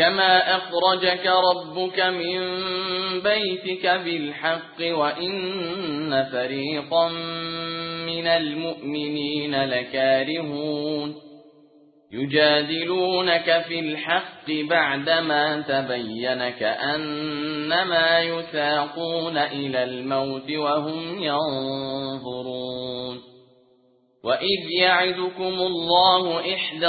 كما أخرجك ربك من بيتك بالحق وإن فريقا من المؤمنين لكارهون يجادلونك في الحق بعدما تبين كأنما يساقون إلى الموت وهم ينظرون وإذ يعدكم الله إحدى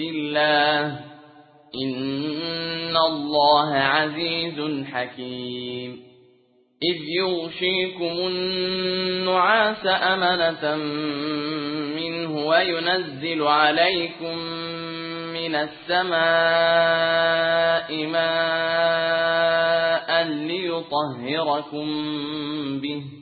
الله. إن الله عزيز حكيم. إذ يغشيكم النعاس أمنة منه وينزل عليكم من السماء ماء ليطهركم به.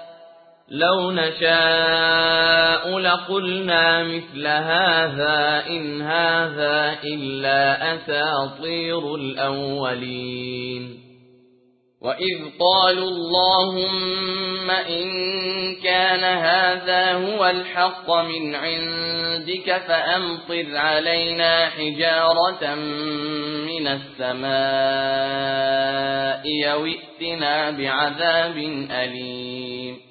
لو نشاء لقلنا مثل هذا إن هذا إلا أساطير الأولين. وإذ قالوا اللهم إن كان هذا هو الحق من عندك فأمطر علينا حجارة من السماء يوئتنا بعذاب أليم.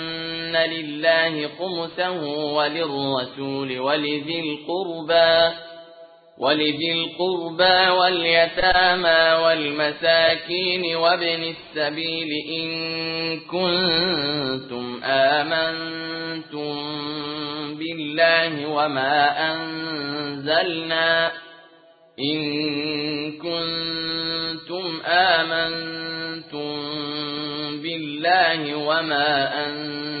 لله خمسه وللرسول ولذي القربى ولذي القربى واليتامى والمساكين وابن السبيل إن كنتم آمنتم بالله وما أنزلنا إن كنتم آمنتم بالله وما أنزلنا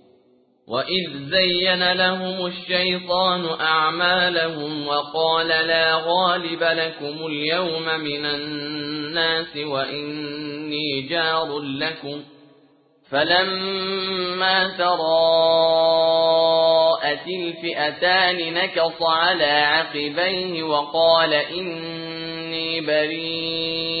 وإذ زين لهم الشيطان أعمالهم وقال لا غالب لكم اليوم من الناس وإني جار لكم فلما تراءت الفئتان نكص على عقبيه وقال إني بريء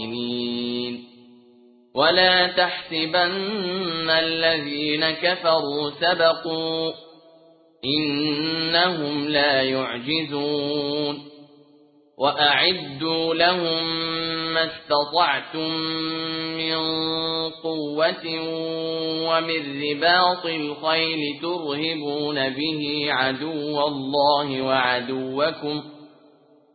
الخائنين ولا تحسبن الذين كفروا سبقوا إنهم لا يعجزون. وأعدوا لهم ما استطعتم من قوة ومن رباط الخيل ترهبون به عدو الله وعدوكم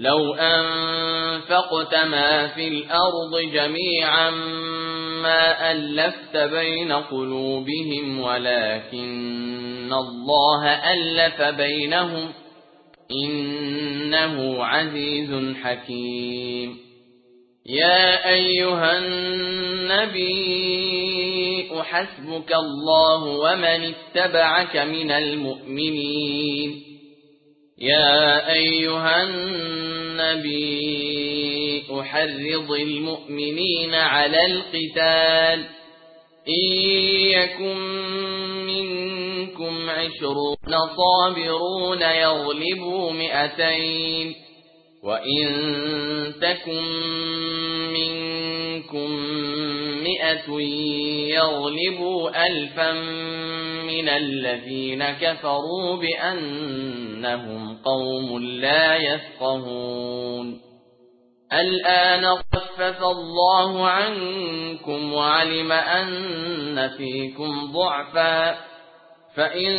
لو أنفقت ما في الأرض جميعا ما ألفت بين قلوبهم ولكن الله ألف بينهم إنه عزيز حكيم. يا أيها النبي أحسبك الله ومن اتبعك من المؤمنين. يا أيها النبي أحرض المؤمنين على القتال. إن يكن منكم عشرون صابرون يغلبوا مئتين. وإن تكن منكم مئة يغلبوا ألفا من الذين كفروا بأنهم قوم لا يفقهون. الآن خفف الله عنكم وعلم أن فيكم ضعفا. فإن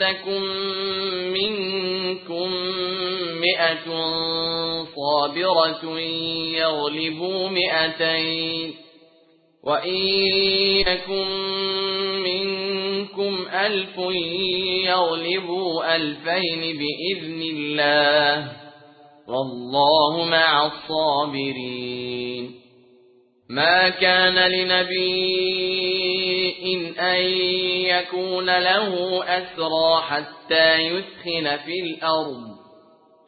تكن منكم مئة صابرة يغلبوا مئتين. وإن يكن منكم ألف يغلبوا ألفين بإذن الله والله مع الصابرين. ما كان لنبي إن أن يكون له أسرى حتى يثخن في الأرض.